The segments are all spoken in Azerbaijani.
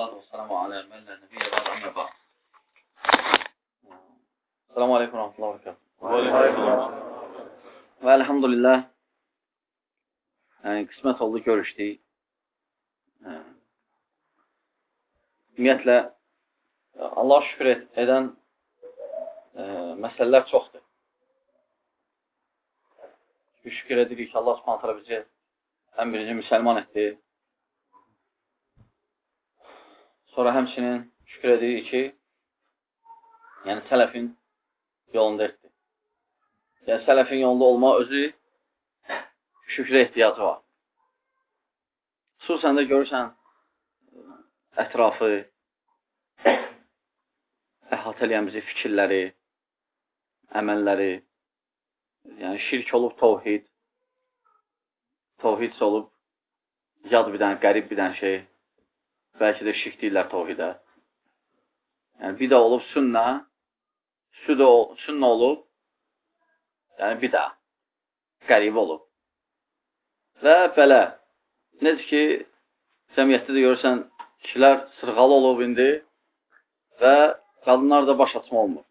salatu və salamu alə əməllə nəbiyyə və əmə bə. Salamu aleykum, rəhmətullah və rəkət. Və elhamdülillah, e, yəni, qismət oldu, görüşdik. E, ümumiyyətlə, Allah şükür edən ə, məsələlər çoxdur. Şükür edirik ki, Allah subhanətlə bizi ən birinci müsəlman etdi. Sonra həmçinin şükür edirik ki, yəni sələfin yolunda etdi. Yəni, sələfin yolunda olma özü şükrə ehtiyacı var. Xüsusən də görürsən ətrafı, əhatə eləyən bizi fikirləri, əməlləri, yəni şirk olub tovhid, tovhid olub yad bir dənə, qərib bir dənə şey, bəlkə də şirk deyirlər tovhidə. Yəni, bir də olub sünnə, sünnə olub Yəni, bir daha qəribə olub. Və belə, necə ki, cəmiyyətdə də görürsən, kişilər sırğalı olub indi və qadınlar da baş açma olmur.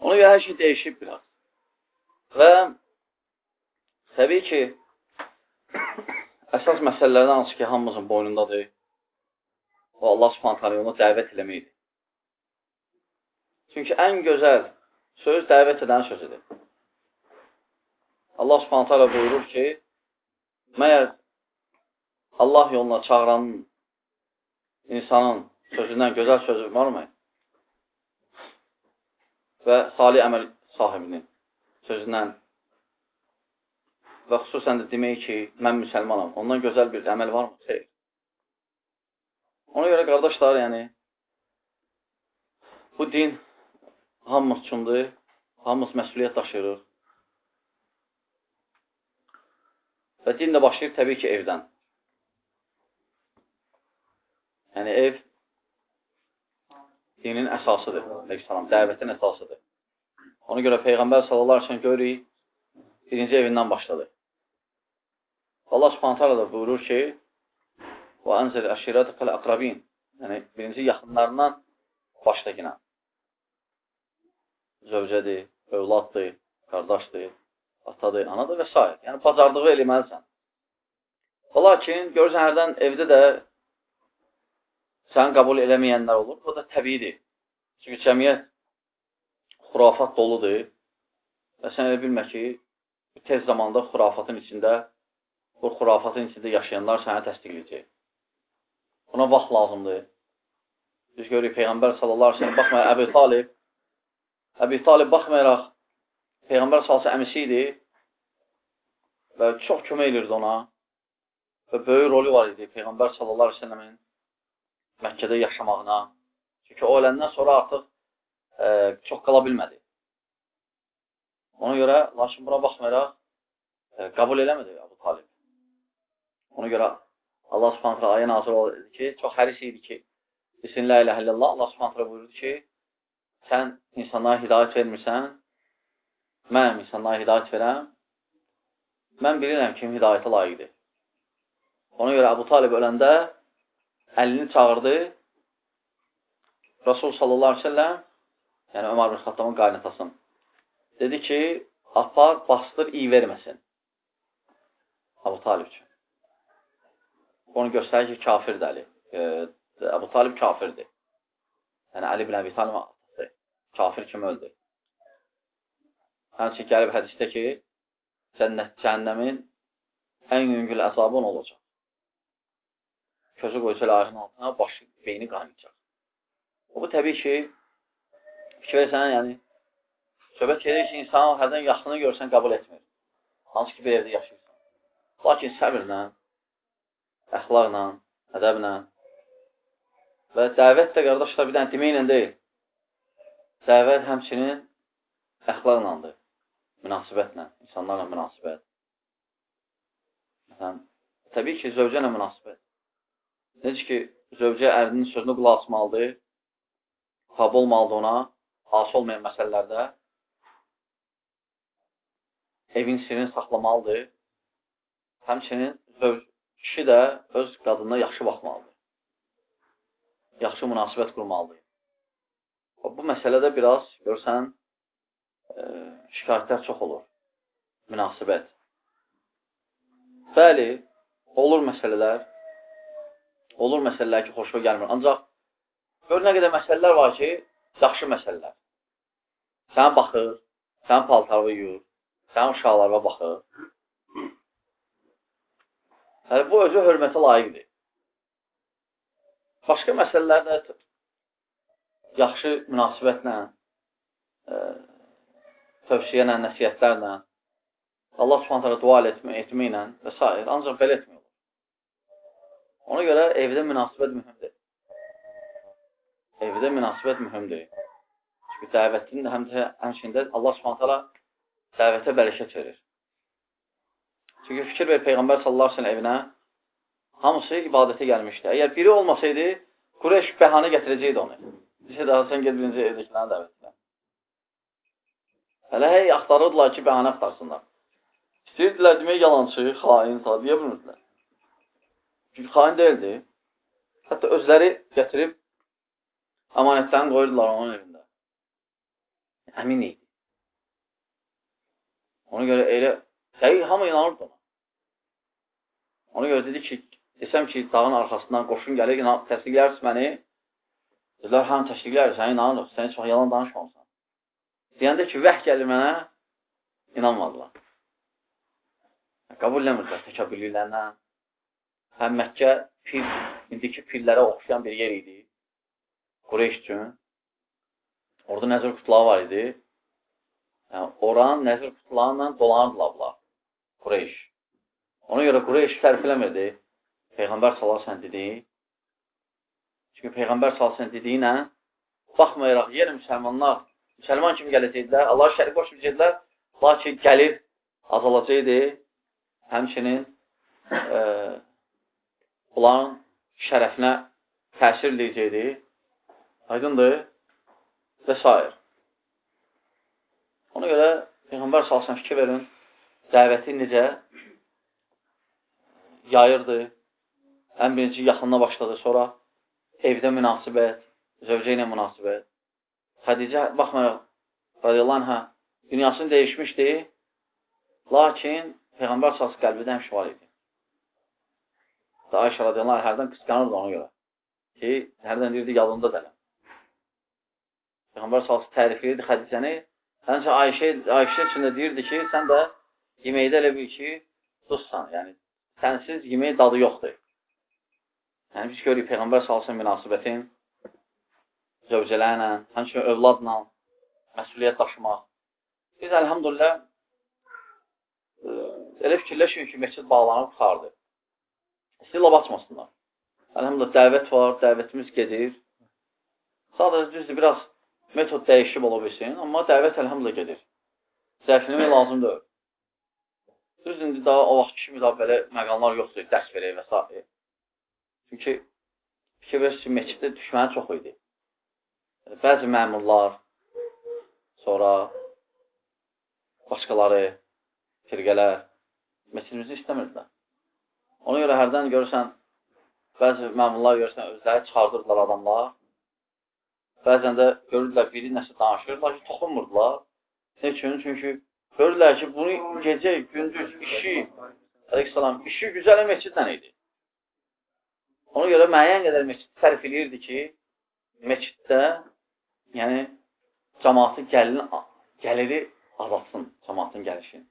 Ona görə hər şey dəyişib biraz. Və təbii ki, əsas məsələlərdən hansı ki, hamımızın boynundadır, o Allah subhanətlə yoluna dəvət eləməkdir. Çünki ən gözəl söz dəvət edən sözüdür. Allah subhanətə alə buyurur ki, məyər Allah yoluna çağıran insanın sözündən gözəl sözü varmı? Və salih əməl sahibinin sözündən və xüsusən də demək ki, mən müsəlmanam. Ondan gözəl bir əməl varmı? Xeyr. Ona görə qardaşlar, yəni bu din hamımız üçündür, hamımız məsuliyyət daşıyırıq. Və din də başlayır təbii ki, evdən. Yəni, ev dinin əsasıdır, əleyhissalam, dəvətin əsasıdır. Ona görə Peyğəmbər sallallahu aleyhi görürük, birinci evindən başladı. Allah subhanətə da buyurur ki, Və ənsəl əşirət qəl əqrabin. Yəni, birinci yaxınlarından başdakına. Zövcədir, övladdır, qardaşdır, atadır, anadır və s. Yəni, bacardığı eləməlisən. Və lakin, görürsən, hərdən evdə də sən qəbul eləməyənlər olur. Bu da təbiidir. Çünki cəmiyyət xurafat doludur və sən elə bilmə ki, tez zamanda xurafatın içində, bu xurafatın içində yaşayanlar sənə təsdiqləyəcək. Buna vaxt lazımdır. Biz görürük, Peyğəmbər sallallahu aleyhi ve sellem baxmayaraq Əbi Talib, Əbi Talib baxmayaraq Peyğəmbər salsa əmisi idi və çox kömək edirdi ona və böyük rolu var idi Peyğəmbər sallallahu aleyhi ve sellemin Məkkədə yaşamağına. Çünki o öləndən sonra artıq e, çox qala bilmədi. Ona görə, lakin buna baxmayaraq, e, qəbul eləmədi Əbu Talib. Ona görə Allah subhanətlə ayə nazır oldu ki, çox həris idi ki, desin, la ilə illallah, Allah subhanətlə buyurdu ki, sən insanlara hidayət vermirsən, mən insanlara hidayət verəm, mən bilirəm kim hidayətə layiqdir. Ona görə Əbu Talib öləndə əlini çağırdı, Rasul sallallahu aleyhi ve sellem, yəni Ömər bin Xattamın qaynatasın, dedi ki, apar, bastır, iyi verməsin. Əbu Talib üçün. Onu göstərir ki, kafirdir Əli. E, Əbu Talib kafirdir. Yəni, Əli bin Əbi Talib atası, kafir kimi öldü. Həmçin gəlib hədisdə ki, cənnət, cəhənnəmin ən yüngül əzabı olacaq. Közü qoysa ayağının altına, başı, beyni qaynayacaq. Bu təbii ki, fikir versən, yəni, söhbət gedir ki, insan hərdən yaxını görsən, qəbul etmir. Hansı ki, bir evdə yaşayırsan. Lakin səbirlə, əxlaqla, ədəblə və dəvət də, qardaşlar, bir dənə deməklə deyil. Dəvət həmçinin əxlaqlandır münasibətlə, insanlarla münasibət. Məsələn, təbii ki, zövcə ilə münasibət. Necə ki, zövcə ərinin sözünü qulaq asmalıdır, tab olmalıdır ona, hası olmayan məsələlərdə, evin sirini saxlamalıdır, həmçinin zövc, kişi də öz qadınına yaxşı baxmalıdır. yaxşı münasibət qurmalıdır. Bu məsələdə biraz, görsən, e, şikayətlər çox olur. Münasibət. Bəli, olur məsələlər, olur məsələlər ki, xoşuma gəlmir. Ancaq gör nə qədər məsələlər var ki, yaxşı məsələlər. Sən baxır, sən paltarı yuyur, sən uşaqlarına baxır. Yəni, bu özü hörmətə layiqdir. Başqa məsələlər də yaxşı münasibətlə, e, tövsiyələ, nəsiyyətlərlə, Allah subhanətələ dua etmə, etməklə və s. Ancaq belə etmiyor. Ona görə evdə münasibət mühümdür. Evdə münasibət mühümdür. Çünki dəvətin həm də həmçində Allah subhanətələ dəvətə bərəkət verir. Çünki fikir ver Peyğəmbər sallallahu aleyhi evinə hamısı ibadətə gəlmişdi. Əgər biri olmasaydı, Qureyş bəhanə gətirəcəkdi onu. Desə daha sən ged birinci evdəkilərin dəvətinə. Hələ hey axtarırdılar ki, bəhanə axtarsınlar. İstəyirdilər demək yalancı, xain, deyə bilmirdilər. Çünki xain deyildi. Hətta özləri gətirib əmanətlərini qoyurdular onun evində. Əmin idi. Ona görə elə, dəqiq hamı inanırdı ona. Ona görə dedi ki, desəm ki, dağın arxasından qoşun gəlir, təsdiqlərsiz məni. Dedilər, həm təsdiqlər, sən inanırıq, sən heç vaxt yalan danışmamısan. Deyəndə ki, vəh gəlir mənə, inanmadılar. Qəbul eləmirdilər təkəbbürlüklərinə. Həm Məkkə pir, indiki pirlərə oxşayan bir yer idi. Qureyş üçün. Orada nəzir qutlağı var idi. Yəni, oran nəzir qutularla dolanırdılar bunlar. Qureyş. Ona görə Qureyş fərq eləmirdi. Peyğəmbər salarsan dediyi. Çünki Peyğəmbər salarsan dediyinə baxmayaraq yenə müsəlmanlar müsəlman kimi gələcəkdilər. Allah şərif qoşmayacaqdilər. Lakin gəlir azalacaqdı. Həmçinin e, bunların şərəfinə təsir edəcəkdi. Aydındır? Və s. Ona görə Peyğəmbər salsan fikir verin, dəvəti necə yayırdı. Ən birinci yaxınına başladı, sonra evdə münasibət, zövcə ilə münasibət. Xədicə, baxmayaq, radiyallahu anhə, dünyasını dəyişmişdi, lakin Peyğəmbər sası qəlbində həmişə var idi. Və Ayşə radiyallahu anh, hərdən qısqanırdı ona görə ki, hərdən deyirdi, yalında dələm. Peyğəmbər sası tərif edirdi Xədicəni, həmçə Ayşə, Ayşə üçün də deyirdi ki, sən də yeməkdə elə bil ki, duzsan, yəni sənsiz yemək dadı yoxdur. Yəni, biz görürük Peyğəmbər salsın münasibətin zövcələrlə, həmçinin övladla məsuliyyət daşımaq. Biz, əlhamdülillah, e, elə fikirləşin ki, məscid bağlanıb qutardı. İstəyirlə açmasınlar. Əlhamdülillah, dəvət var, dəvətimiz gedir. Sadəcə düzdür, biraz metod dəyişib ola bilsin, amma dəvət əlhamdülillah gedir. Zəfləmək lazım deyil. Düz indi daha o vaxt kimi daha belə məqamlar yoxdur, dərs verək və s. Çünki fikir verirsiniz, meçiddə düşməni çox idi. Bəzi məmurlar, sonra başqaları, firqələr meçidimizi istəmirdilər. Ona görə hərdən görürsən, bəzi məmurlar görürsən, özləri çıxardırdılar adamlar. Bəzən də görürlər, biri nəsə danışır, lakin toxunmurdular. Ne üçün? Çünki Görürlər ki, bunu gecə, gündüz, işi, əleyhissalam, işi güzələ məscidlə idi. Ona görə müəyyən qədər məscid sərf edirdi ki, məsciddə, yəni, cəmatın gəlini, gəliri azaltsın, cəmatın gəlişini.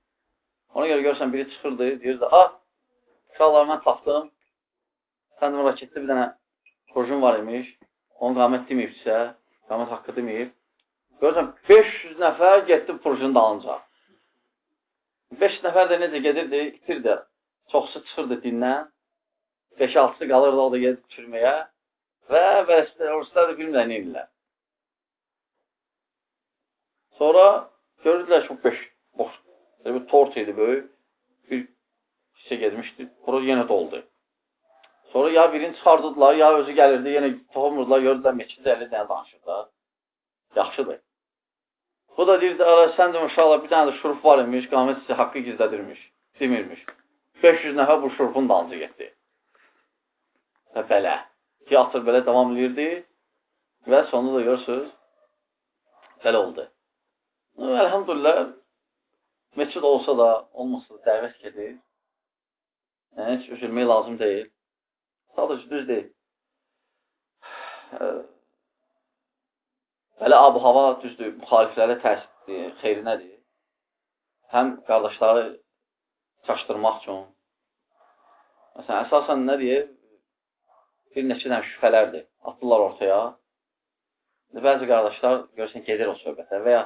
Ona görə görsən, biri çıxırdı, deyirdi, ah, uşaqlar mən tapdım, sən də raketdə bir dənə borcun var imiş, onun qamət deməyibsə, qamət haqqı deməyib, görürsən, 500 nəfər getdi borcunu dalınca. 5 nəfər də necə gedirdi, itirdi. Çoxsu çıxırdı dindən. 5-6-sı qalırdı o da gedib düşürməyə. Və vərəslər da bilmirlər nə edirlər. Sonra gördülər ki, 5 boş. Bir tort idi böyük. Bir hissə getmişdi. Bura yenə doldu. Sonra ya birini çıxardıdılar, ya özü gəlirdi, yenə toxumurdular, gördülər meçiddə əli dənə danışırdı. Yaxşıdır. Bu da deyirdi, ara sən demə uşaqlar bir dənə də şuruf var imiş, qamət sizə haqqı gizlədirmiş, demirmiş. 500 nəfər bu şurufun dalınca getdi. Və belə. teatr belə davam edirdi və sonunda da görürsünüz, belə oldu. Əlhamdülillah, meçid olsa da, olmasa da dəvət gedir. Yəni, heç üzülmək lazım deyil. Sadəcə düz deyil. Belə ab-hava düzdür, müxaliflərə təsir xeyrinədir. Həm qardaşları çaşdırmaq üçün. Məsələn, əsasən nə deyir? Bir neçə dənə şübhələrdir. Atırlar ortaya. Bəzi qardaşlar görürsən gedir o söhbətə və ya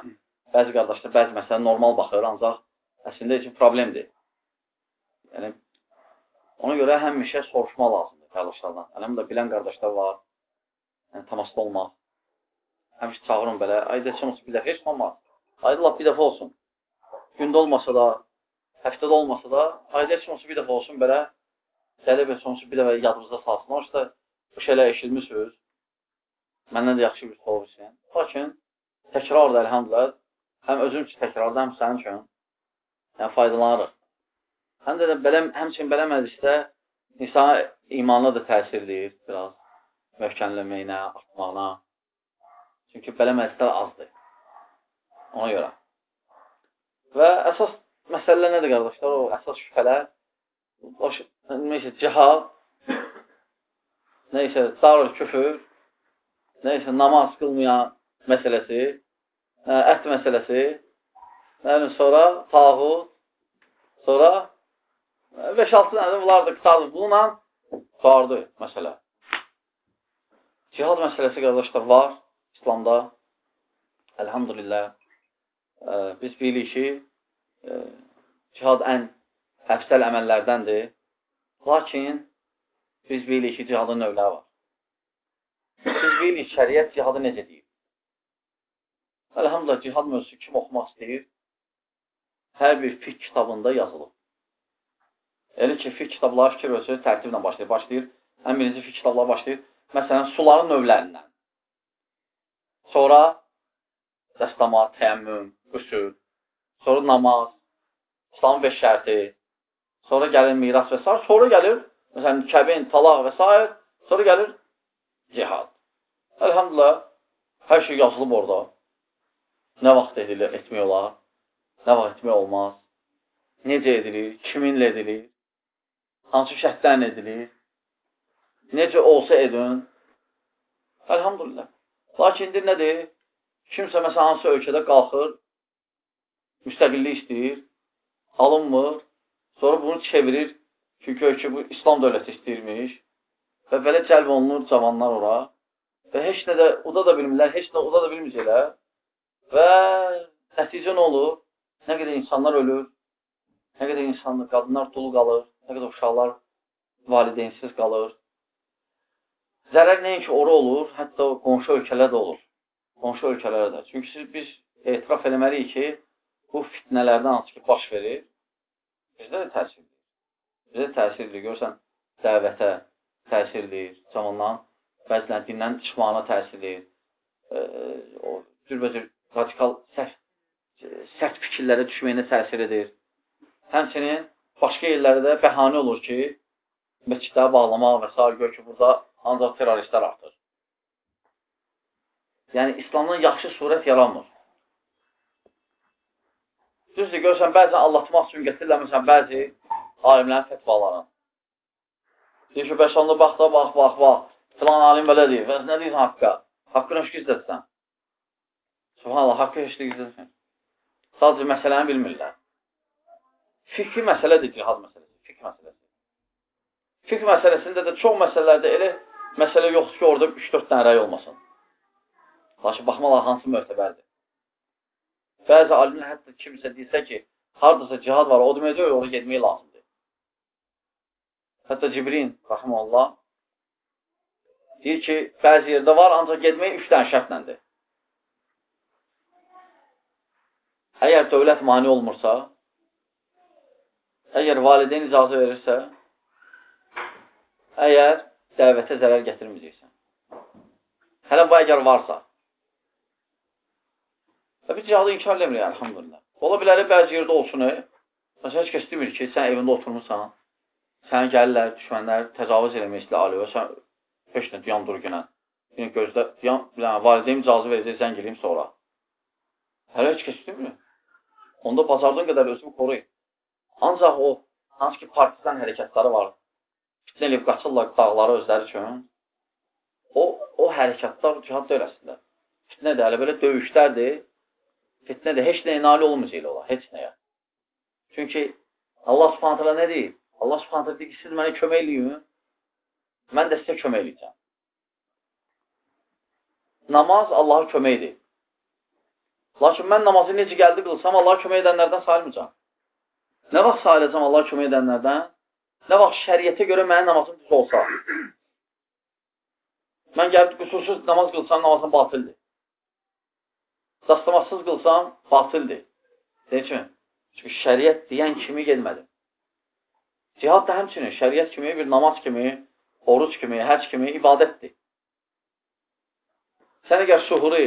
bəzi qardaşlar bəzi məsələ normal baxır, ancaq əslində üçün problemdir. Yəni, ona görə həmişə soruşma lazımdır qardaşlardan. Əlhamdə bilən qardaşlar var. Yəni, təmasda olmaq. Həmişə çağırın belə. Ayda heç olmasa bir dəfə heç olmaz. Ayda lap bir dəfə olsun. Gündə olmasa da, həftədə olmasa da, ayda heç olmasa bir dəfə olsun belə gəlib heç olmasa bir dəfə yadımızda salsın. O işte bu şeylər eşitmişsiniz. Məndən də yaxşı bir sual üçün. Lakin təkrardır, əlhamdülillah. Həm özüm üçün təkrardır, həm sənin üçün. Yəni, faydalanırıq. Həm də belə, həmçin belə məclisdə insana imanla da təsir edir biraz. Möhkənləməyinə, artmağına. Çünki belə məclislər azdır. Ona görə. Və əsas məsələlər nədir, qardaşlar? O əsas şübhələr neysə cihad, neysə darül küfür, neysə namaz qılmayan məsələsi, ət məsələsi, yəni sonra tağut, sonra 5-6 dənə bunlar da qutardı. Bununla qutardı məsələ. Cihad məsələsi, qardaşlar, var İslamda. Əlhamdülillah. Biz bilirik ki, cihad ən əfsəl əməllərdəndir. Lakin biz bilirik ki, cihadın növləri var. Biz bilirik şəriət cihadı necə deyir. Əlhamdülillah, cihad mövzusu kim oxumaq istəyir? Hər bir fiqh kitabında yazılıb. Elə ki, fiqh kitabları fikir ölçü tərtiblə başlayır. Başlayır, ən birinci fiqh kitabları başlayır. Məsələn, suların növlərindən. Sonra dəstama, təyəmmüm, qüsül, sonra namaz, İslamın beş şərti, Sonra gəlir miras və s. Sonra gəlir, məsələn, kəbin, talaq və s. Sonra gəlir cihad. Əlhamdülillah, hər şey yazılıb orada. Nə vaxt edilir, etmək olar, nə vaxt etmək olmaz, necə edilir, kiminlə edilir, hansı şərtlərlə edilir, necə olsa edin. Əlhamdülillah. Lakin indi nədir? Kimsə məsələn, hansı ölkədə qalxır, müstəqillik istəyir, alınmır, Sonra bunu çevirir, çünki ölkə bu İslam dövləti istəyirmiş və belə cəlb olunur cavanlar ora və heç nə də uda da bilmirlər, heç nə uda da bilməyəcəklər və nəticə nə olur? Nə qədər insanlar ölür, nə qədər insanlar, qadınlar dolu qalır, nə qədər uşaqlar valideynsiz qalır. Zərər nəinki ora olur, hətta qonşu ölkələrdə olur. Qonşu ölkələrdə. Çünki siz, biz etiraf eləməliyik ki, bu fitnələrdən hansı ki, baş verir, Bizdə də təsirdir. Bizdə təsirdir. Görürsən, dəvətə təsirdir. Cavandan bəzilən dindən çıxmağına təsirdir. E, o cürbəcür radikal sərt, sərt fikirlərə düşməyinə təsir edir. Həmçinin başqa yerlərdə də bəhanə olur ki, məsciddə bağlamaq və s. gör ki, burada ancaq terroristlər artır. Yəni, İslamdan yaxşı surət yaranmır. Düzdür, görürsən, bəzən allatmaq üçün getirirlər, məsələn, bəzi alimlərin fətvalarını. Deyir ki, bəs onda bax da, bax, bax, bax, filan alim belə deyir, bəs nə deyirsən haqqa? Haqqını heç gizlətsən. Subhanallah, haqqı heç gizlətsən. Sadəcə məsələni bilmirlər. Fikri məsələdir cihad məsələsi, fikr məsələsi. Fikr məsələsində də çox məsələlərdə elə məsələ yoxdur ki, orada 3-4 dənə rəy olmasın. Lakin baxmalar hansı möhtəbərdir. Bəzi alimlər hətta kimsə desə ki, haradasa cihad var, o deməyəcək, oraya getmək lazımdır. Hətta Cibrin, rəhməllah, deyir ki, bəzi yerdə var, ancaq getmək üç dənə şərtləndir. Əgər dövlət mani olmursa, əgər valideyn icazə verirsə, əgər dəvətə zərər gətirməyəcəksən. Hələ bu əgər varsa, Və biz cihadı inkar eləmirik, əlhamdülillah. Ola bilər, bəzi yerdə olsun, e? Məsələn, heç kəs demir ki, sən evində oturmursan, səni gəlirlər, düşmənlər təcavüz eləmək istəyir aləvə, sən Heç nə, yan dur günə. Yəni, gözlə, yan, yəni, valideyn icazı verəcək, zəng eləyim sonra. Hələ heç kəs istəmir. Onda bacardığın qədər özümü qoruyun. Ancaq o, hansı ki, partizan hərəkətləri var, fitnə eləyib qaçırlar dağları özləri üçün, o, o hərəkətlər cihad deyil əslində. Fitnədir, hələ belə döyüşlərdir, fitnədir, heç nəyə nail olmayacaq ola, heç nəyə. Çünki Allah subhanətələ nə deyir? Allah subhanətələ deyir ki, siz mənə kömək eləyin, mən də sizə kömək eləyəcəm. Namaz Allaha köməkdir. Lakin mən namazı necə gəldi qılsam, Allaha kömək edənlərdən sayılmayacam. Nə vaxt sayılacam Allaha kömək edənlərdən? Nə vaxt şəriyyətə görə mənim namazım düz olsa. Mən gəlib qüsursuz namaz qılsam, namazım batildir. Dastamasız qılsam, batildir. Deyək kimi? Çünki şəriət deyən kimi gedmədim. Cihad da həmçinin şəriət kimi, bir namaz kimi, oruc kimi, həc kimi ibadətdir. Sən əgər suhuri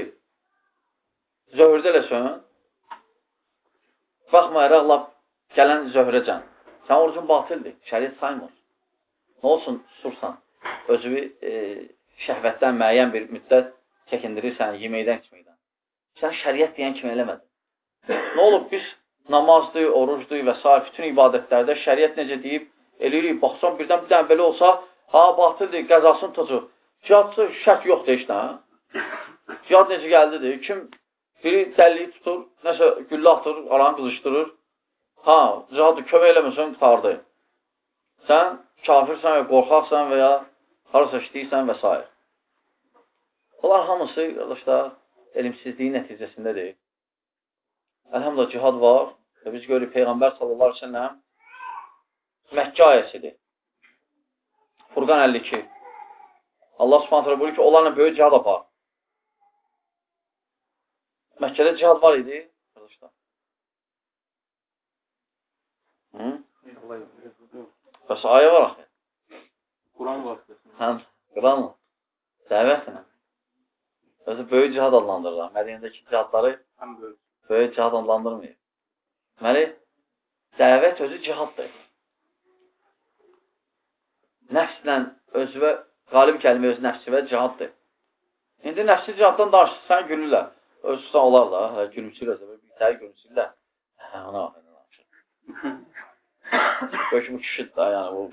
zöhrdə eləsən, baxmayaraq lap gələn zöhrəcən, sən orucun batildir, şəriət saymır. Nə olsun, susursan, özünü e, şəhvətdən müəyyən bir müddət çəkindirirsən, yeməkdən, içməkdən. Sən şəriət deyən kimi eləmədin. Nə olub, biz namazdır, orucdur və s. bütün ibadətlərdə şəriət necə deyib, eləyirik, baxsan birdən bir dənə belə olsa, ha, batildir, qəzasını tutacaq. Cihadçı şərt yoxdur heç nə. Cihad necə gəldidir? Kim biri dəlliyi tutur, nəsə güllə atır, aranı qızışdırır. Ha, cihadı kömək eləməsən, qutardı. Sən kafirsən və qorxaqsan və ya harasa işləyirsən və s. Bunlar hamısı, qardaşlar, elmsizliyin nəticəsindədir. Əlhamdülillah, cihad var və biz görürük Peyğəmbər sallallahu aleyhi ve sellem Məkkə ayəsidir. Furqan 52. Allah subhanətlə buyurur ki, onlarla böyük cihad apar. Məkkədə cihad var idi, qardaşlar. Hı? Bəs ayə var axı. Quran var. Həm, Quran mı? Dəvətlə. Özü böyük cihad adlandırırlar. Mədinədəki cihadları Həm böyük. böyük cihad adlandırmıyor. Deməli, dəvət özü cihaddır. Nəfslə özüvə, qalib kəlmə öz nəfsivə cihaddır. İndi nəfsi cihaddan danışırsan, gülürlər. Ölçüsən olar da, hə, gülümsürlər, bir təhər gülümsürlər. Hə, ona baxın. Böyük bu kişidir da, yəni bu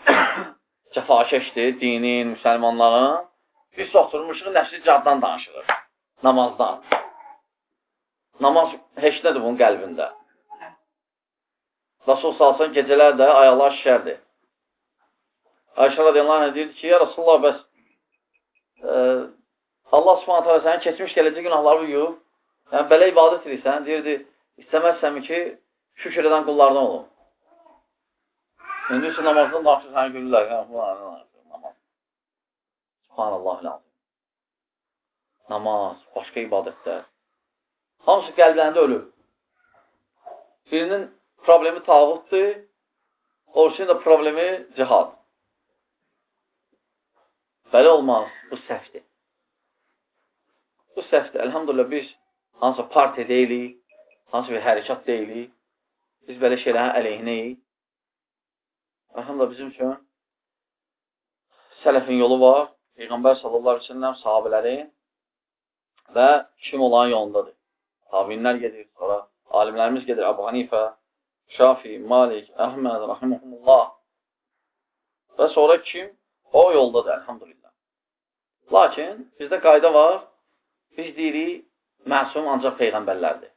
cəfakeşdir, dinin, müsəlmanların. Biz oturmuşuq, nəfsi caddan danışırıq. Namazdan. Namaz heç nədir bunun qəlbində. Rasul salsan gecələr də ayaqlar şişərdir. Ayşə radiyallahu anh deyirdi ki, ya Rasulullah, bəs e, Allah subhanət hələ sənin keçmiş gələcək günahları yuyub, Yəni, belə ibadət edirsən, deyirdi, istəməzsənmi ki, şükür edən qullardan olun. İndi üçün namazdan daxil sənə gülürlər. Hə, namaz. Subhanallah lazım. Namaz, başqa ibadətlər. Hamısı qəlblərində ölür. Birinin problemi tağutdur, oruçun da problemi cihad. Belə olmaz, bu səhvdir. Bu səhvdir. Elhamdülillah biz hansısa partiya deyilik, hansı bir hərəkat deyilik, biz belə şeylərin əleyhinəyik. Əlhamdülillah bizim üçün sələfin yolu var, Peyğəmbər sallallahu aleyhi ve sellem sahabələrin və kim olan yolundadır. Tabinlər gedir, sonra alimlərimiz gedir, Əbu Hanifə, Şafi, Malik, Əhməd, Rahiməhumullah və sonra kim? O yoldadır, əlhamdülillah. Lakin bizdə qayda var, biz deyirik, məsum ancaq peyğəmbərlərdir.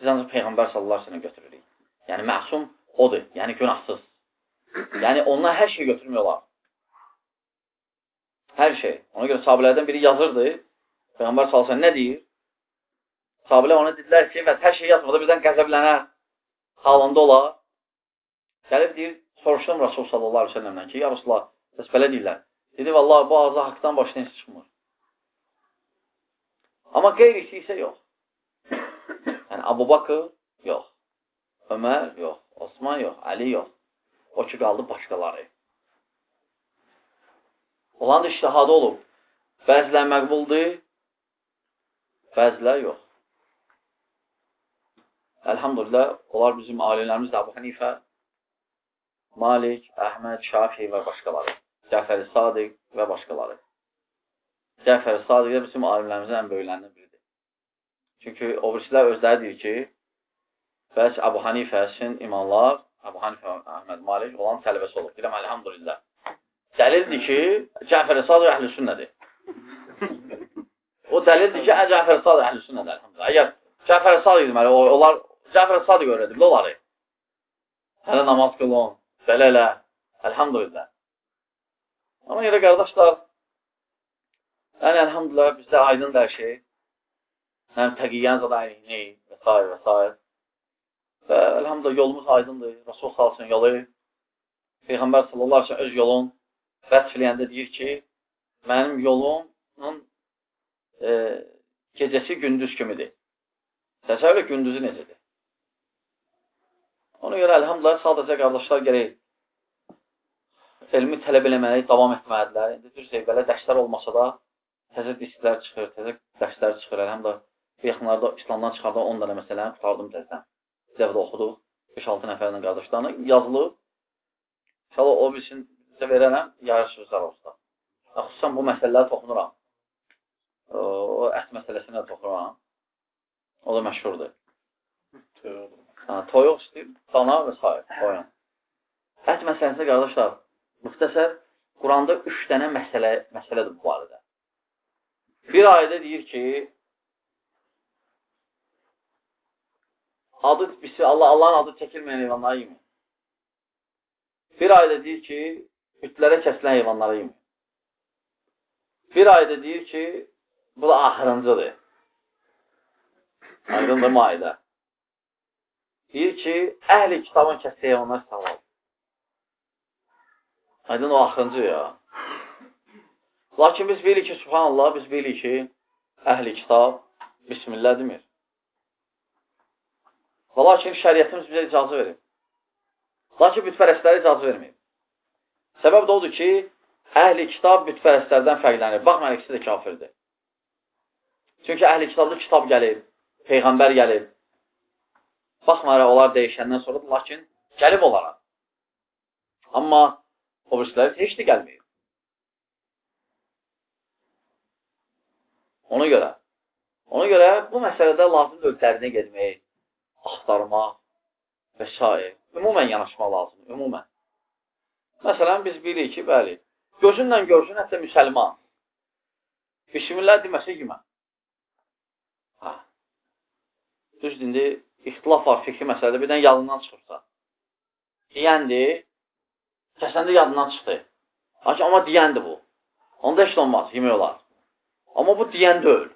Biz ancaq peyğəmbər sallallahu əleyhi və səlləm götürürük. Yəni məsum odur, yəni günahsız. Yəni ondan hər şey götürmək olar. Hər şey. Ona görə sahabelərdən biri yazırdı. Peyğəmbər sallallahu əleyhi və səlləm nə deyir? Sahabelər ona dedilər ki, və hər şey yazmada birdən qəzəblənər halında olar. Gəlib deyir, soruşdum Rasul sallallahu əleyhi və səlləmdən ki, ya Rasulullah, bəs belə deyirlər. Dedi, vallahi bu ağzı haqdan başına heç çıxmır. Amma qeyrisi isə yox. Yəni, Abu Bakır yox. Ömər yox. Osman yox. Əli yox. O ki, qaldı başqaları. Olan da iştihadı olub. Bəzilər məqbuldur, bəzilər yox. Əlhamdülillah, onlar bizim alimlərimiz də Abu Hanifə, Malik, Əhməd, Şafi və başqaları. Cəfəri Sadiq və başqaları. Cəfər Sadiqə bizim alimlərimizin ən böyüklərindən biridir. Çünki o birisilər özləri deyir ki, bəs Əbu Hanifə sizin imanlar, Əbu Hanifə Əhməd Malik olan tələbəsi olub. Deyirəm, əlhamdülillah. Dəlildir ki, Cəfər Sadiq əhl-i sünnədir. O dəlildir ki, Cəfər Sadiq əhl-i sünnədir, əlhamdülillah. Əgər Cəfər Sadiq deməli, onlar Cəfər Sadiq öyrədib onları. Hələ namaz qılın, belə elə, əlhamdülillah. Amma görə qardaşlar, yəni əlhamdülillah bizdə aydın hər şey. Həm təqiyyən zada aynini və s. və s. Və əlhamdülillah yolumuz aydındır. Rasul salsın yolu. Peyğəmbər sallallahu aleyhi öz yolun vəsfləyəndə deyir ki, mənim yolumun e, gecəsi gündüz kimidir. Təsəvvür gündüzü necədir? Ona görə əlhamdülillah sadəcə qardaşlar gərək elmi tələb eləməyi davam etməlidirlər. İndi düzdür, belə dərslər olmasa da təzə disklər çıxır, təzə dərslər çıxır. Əlhamdülillah bu yaxınlarda İslamdan çıxarda 10 dənə məsələni qutardım təzədən. Dəvdə oxuduq 5-6 nəfərlə qardaşlarına yazılıb. İnşallah o bilsin sizə verərəm yarı sözlər olsa. Xüsusən bu məsələləri toxunuram. O ət məsələsinə toxunuram. O da məşhurdur. Toyuq istəyib, dana və s. Qoyun. Ət məsələsi, qardaşlar, müxtəsər, Quranda üç dənə məsələ, məsələdir bu barədə. Bir ayədə deyir ki, adı bisi, Allah Allahın adı çəkilməyən heyvanları yemin. Bir ayədə deyir ki, bütlərə kəsilən heyvanları yemin. Bir ayədə deyir ki, bu da axırıncıdır. Aydındır maidə. Deyir ki, əhli kitabın kəsəyə onlar savab. Aydın o axırıncı ya. Lakin biz bilirik ki, subhanallah, biz bilirik ki, əhli kitab Bismillah demir. Və lakin şəriyyətimiz bizə icazı verir. Lakin bütpərəstlərə icazı verməyib. Səbəb də odur ki, əhli kitab bütpərəstlərdən fərqlənir. Baxmayın, ikisi də kafirdir. Çünki əhli kitabda kitab gəlib, Peyğəmbər gəlib. Baxmayaraq, onlar dəyişəndən sonra, lakin gəlib onlara. Amma o birisilər heç də gəlməyib. Ona görə, ona görə bu məsələdə lazımdır ölçərinə getmək, axtarmaq və s. Ümumən yanaşma lazımdır, ümumən. Məsələn, biz bilirik ki, bəli, gözünlə görsün, hətta müsəlman. Bismillah deməsə yemə. Düzdür, indi ixtilaf var fikri məsələdə, birdən yadından çıxırsa. Deyəndir, kəsəndə yadından çıxdı. Lakin, amma deyəndir bu. Onda heç olmaz, yemək olar. Amma bu deyən deyil.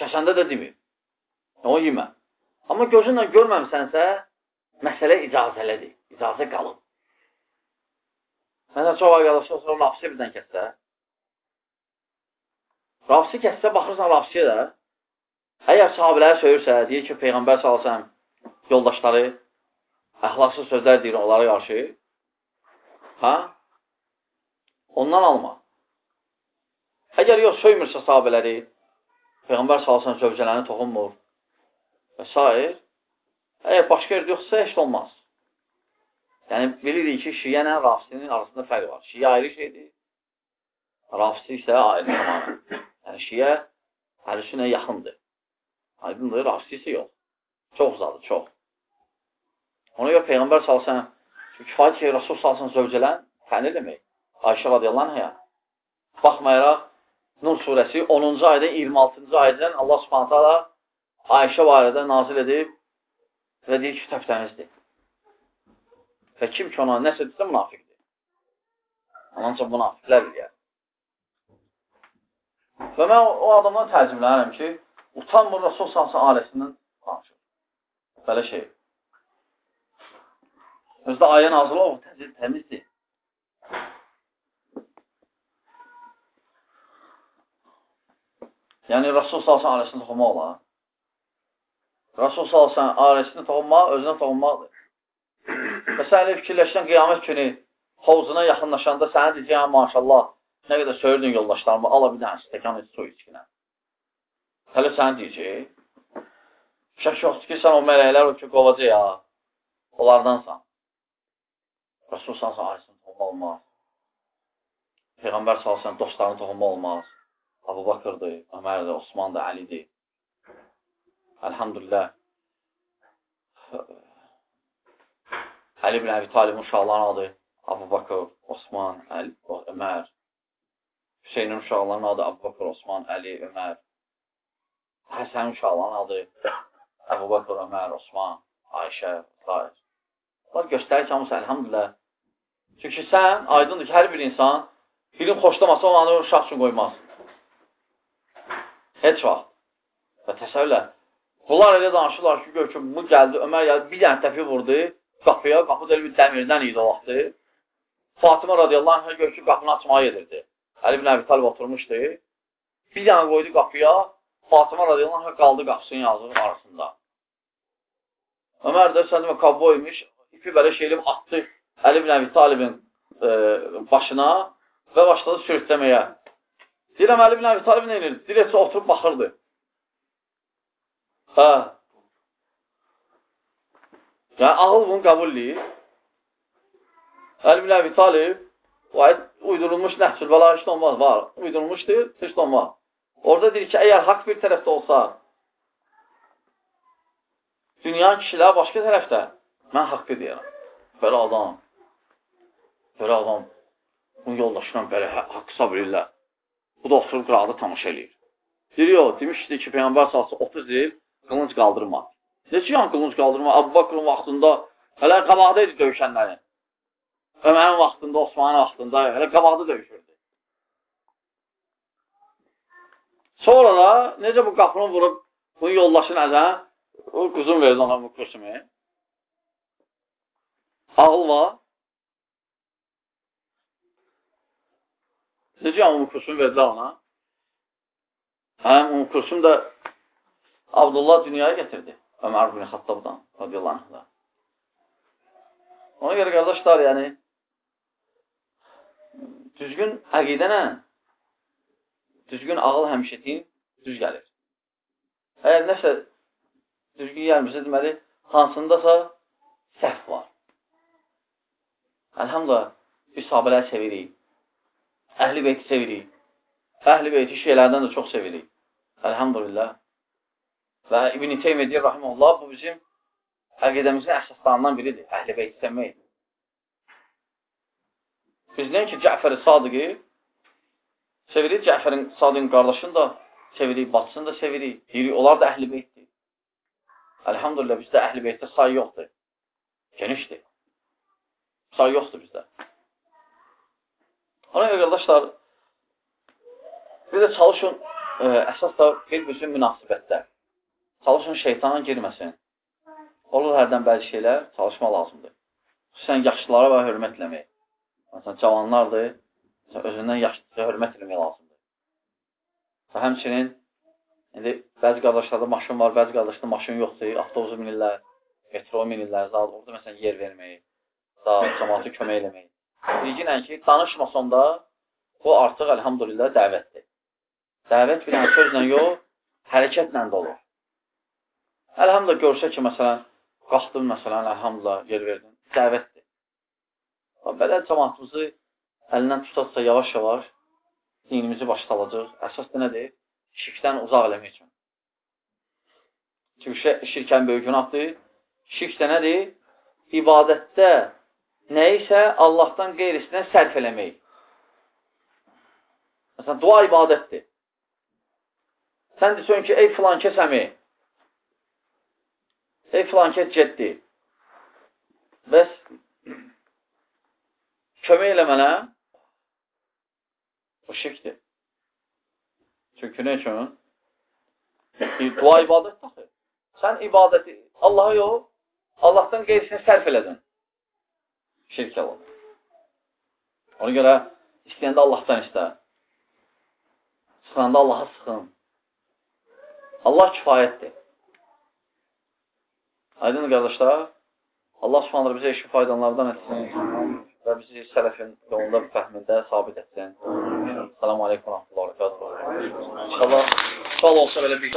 Kəsəndə də demir. O yemə. Amma gözünlə görməmsənsə, məsələ icazələdir. İcazə qalıb. Məsələn, çox arkadaşlar sonra rafsi birdən kəssə. Rafsi kəssə, baxırsan rafsiyə də, Əgər sahabələri söyürsə, deyir ki, Peyğəmbər salsam yoldaşları əxlaqsız sözlər deyir onlara qarşı, hə? Ondan alma. Əgər yox, söymürsə sahabələri, Peyğəmbər salsam zövcələrini toxunmur və s. Əgər başqa yerdə yoxsa, heç olmaz. Yəni, bilirik ki, şiyə ilə rafisinin arasında fərq var. Şiyə ayrı şeydir, rafisi isə ayrı zamanı. Yəni, şiyə əhlüsünə yaxındır. Aydındır, rafisi yox. Çox uzadır, çox. Ona görə Peyğəmbər salsan, kifayət ki, Rasul salsan zövcələn tənir demək. Ayşə radiyallahu anhə. Baxmayaraq, Nur surəsi 10-cu ayda 26-cı aydən Allah subhanətə ala Ayşə barədə nazil edib və deyir ki, təftəmizdir. Və kim ki ona nəsə desə münafiqdir. Ondan münafiqlər eləyər. Və mən o adamdan tərcümlənirəm ki, utanmır Rasul salsa ailəsindən danışır. Belə şey. Özdə ayə nazılı o təzir, təmizdir. Yəni, Rasul salsan ailəsini toxunmaq olar. Rasul salsan ailəsini toxunmaq, özünə toxunmaqdır. Və sən elə fikirləşsən qiyamət günü hovuzuna yaxınlaşanda sənə deyəcəyəm, maşallah, nə qədər söyürdün yoldaşlarımı, ala bir dənə stəkan su içkinə. Hələ sən deyəcək. Şək yoxdur ki, sən o mələklər o ki, qovacaq ya. Onlardansan. Rasul sansa ayısın olma olmaz. Peyğəmbər salsan dostlarının toxunma olmaz. Abu Bakırdır, Ömərdir, Osmandır, Əlidir. Elhamdülillah. Əli bin Əbi Talibin uşaqlarının adı Abu Bakır, Osman, Əli, Ömər. Hüseynin uşaqlarının adı Abu Bakır, Osman, Əli, Ömər. Həsənin uşaqlarının adı Abu Bakır, Ömər, Osman, Ayşə, Zahir. Bunlar göstərir ki, hamısı əlhamdülillah. Çünki sən, aydındır ki, hər bir insan birini xoşlamasa onu uşaq üçün qoymaz. Heç vaxt. Və təsəvvürlə, bunlar elə danışırlar ki, gör ki, bu gəldi, Ömər gəldi, bir dənə təfi vurdu qapıya, qapı da bir dəmirdən idi o vaxtı. Fatıma radiyallahu anh gör ki, qapını açmağa gedirdi. Əli bin Əbi Talib oturmuşdu. Bir dənə qoydu qapıya, Fatıma radiyallahu anh qaldı qapısının yazığı arasında. Ömər də sən demə kovboymuş, ipi belə şeylib atdı Əli bin Əbi Talibin e, başına və başladı sürütləməyə. Deyirəm, Əli bin Əbi Talib nə edir? Dirəcə oturub baxırdı. Hə. Yəni, ağıl bunu qəbul edir. Əli bin Əbi Talib uydurulmuş nəhsül bəla heç olmaz, var. Uydurulmuşdur, heç olmaz. Orada deyir ki, əgər haqq bir tərəfdə olsa, dünyanın kişilər başqa tərəfdə, mən haqqı deyirəm. Belə adam, belə adam, bunun yoldaşına belə haqqı sabr edirlər. Bu da oturub qıraqda tamaşa eləyir. Deyir, yox, demişdi ki, Peyyambər salsı 30 il qılınc qaldırma. Necə yan qılınc qaldırma? Abu Bakrın vaxtında hələ qabaqda idi döyüşənlərin. Ömərin vaxtında, Osmanın vaxtında hələ qabaqda döyüşürdü. Sonra da necə bu qapını vurub bunun yoldaşını əzən, o quzun verdi ona bu kursunu. Ağıl var. Necə yəni Umu Kulsum verdilər ona? Həm Umu Kulsum da Abdullah dünyaya getirdi. Ömər bin Xattabdan, radiyallahu anhda. Ona görə qardaşlar, yəni düzgün əqidənə düzgün ağıl həmişətin düz gəlir. Əgər nəsə düzgün gəlmirsə, deməli, hansındasa səhv var. Əlhamdülillah, biz sahabələri sevirik. Əhli beyti sevirik. Əhli beyti şeylərdən də çox sevirik. Əlhamdülillah. Və İbn-i Teymiyyə deyir, rahiməllah, bu bizim əqidəmizin əsaslarından biridir. Əhli beyti sevmək. Biz nəyin ki, Cəfəri Sadıqı sevirik, Cəfərin Sadıqın qardaşını da sevirik, batısını da sevirik. Deyirik, onlar da əhli beytdir. Əlhamdülillah, bizdə əhli beytdə say yoxdur. Genişdir. Say yoxdur bizdə. Ona görə qardaşlar, bir də çalışın, ə, əsas da qeyb-üzün münasibətdə. Çalışın şeytana girməsin. Olur hərdən bəzi şeylər, çalışma lazımdır. Xüsusən yaşlılara və hörmət eləmək. Məsələn, cavanlardır, özündən yaşlıca hörmət eləmək lazımdır. Və həmçinin, indi bəzi qardaşlarda maşın var, bəzi qardaşlarda maşın yoxdur, avtobusu minirlər, metro minirlər, zad, orada məsələn yer vermək, zad, cəmatı kömək eləmək. Bilginən ki, danışmasan da bu artıq əlhamdülillah dəvətdir. Dəvət bir dənə sözlə yox, hərəkətlə də olur. Əlhamdülillah görsə ki, məsələn, qalxdın, məsələn, əlhamdülillah yer verdin, dəvətdir. Belə cəmatımızı əlindən tutarsa yavaş-yavaş dinimizi başlayacaq. Əsas da nədir? Şirkdən uzaq eləmək üçün. Çünki şirkən böyük günahdır. Şirk də nədir? İbadətdə nəyisə Allahdan qeyrisinə sərf eləmək. Məsələn, dua ibadətdir. Sən desən ki, ey filan kəs əmi, ey filan kəs cəddi, bəs kömək elə mənə, o şirkdir. Çünki nə üçün? Dua ibadət daxil. Sən ibadəti Allaha yox, Allahdan qeyrisinə sərf elədin şirk olur. Ona görə istəyəndə Allahdan istə. Sıxanda Allaha sıxın. Allah kifayətdir. Aydın qardaşlar, Allah subhanələ bizə işi faydanlardan etsin və bizi sələfin yolunda fəhmində sabit etsin. Selamun Aleyküm və Rahmetullah. İnşallah, sual olsa belə bir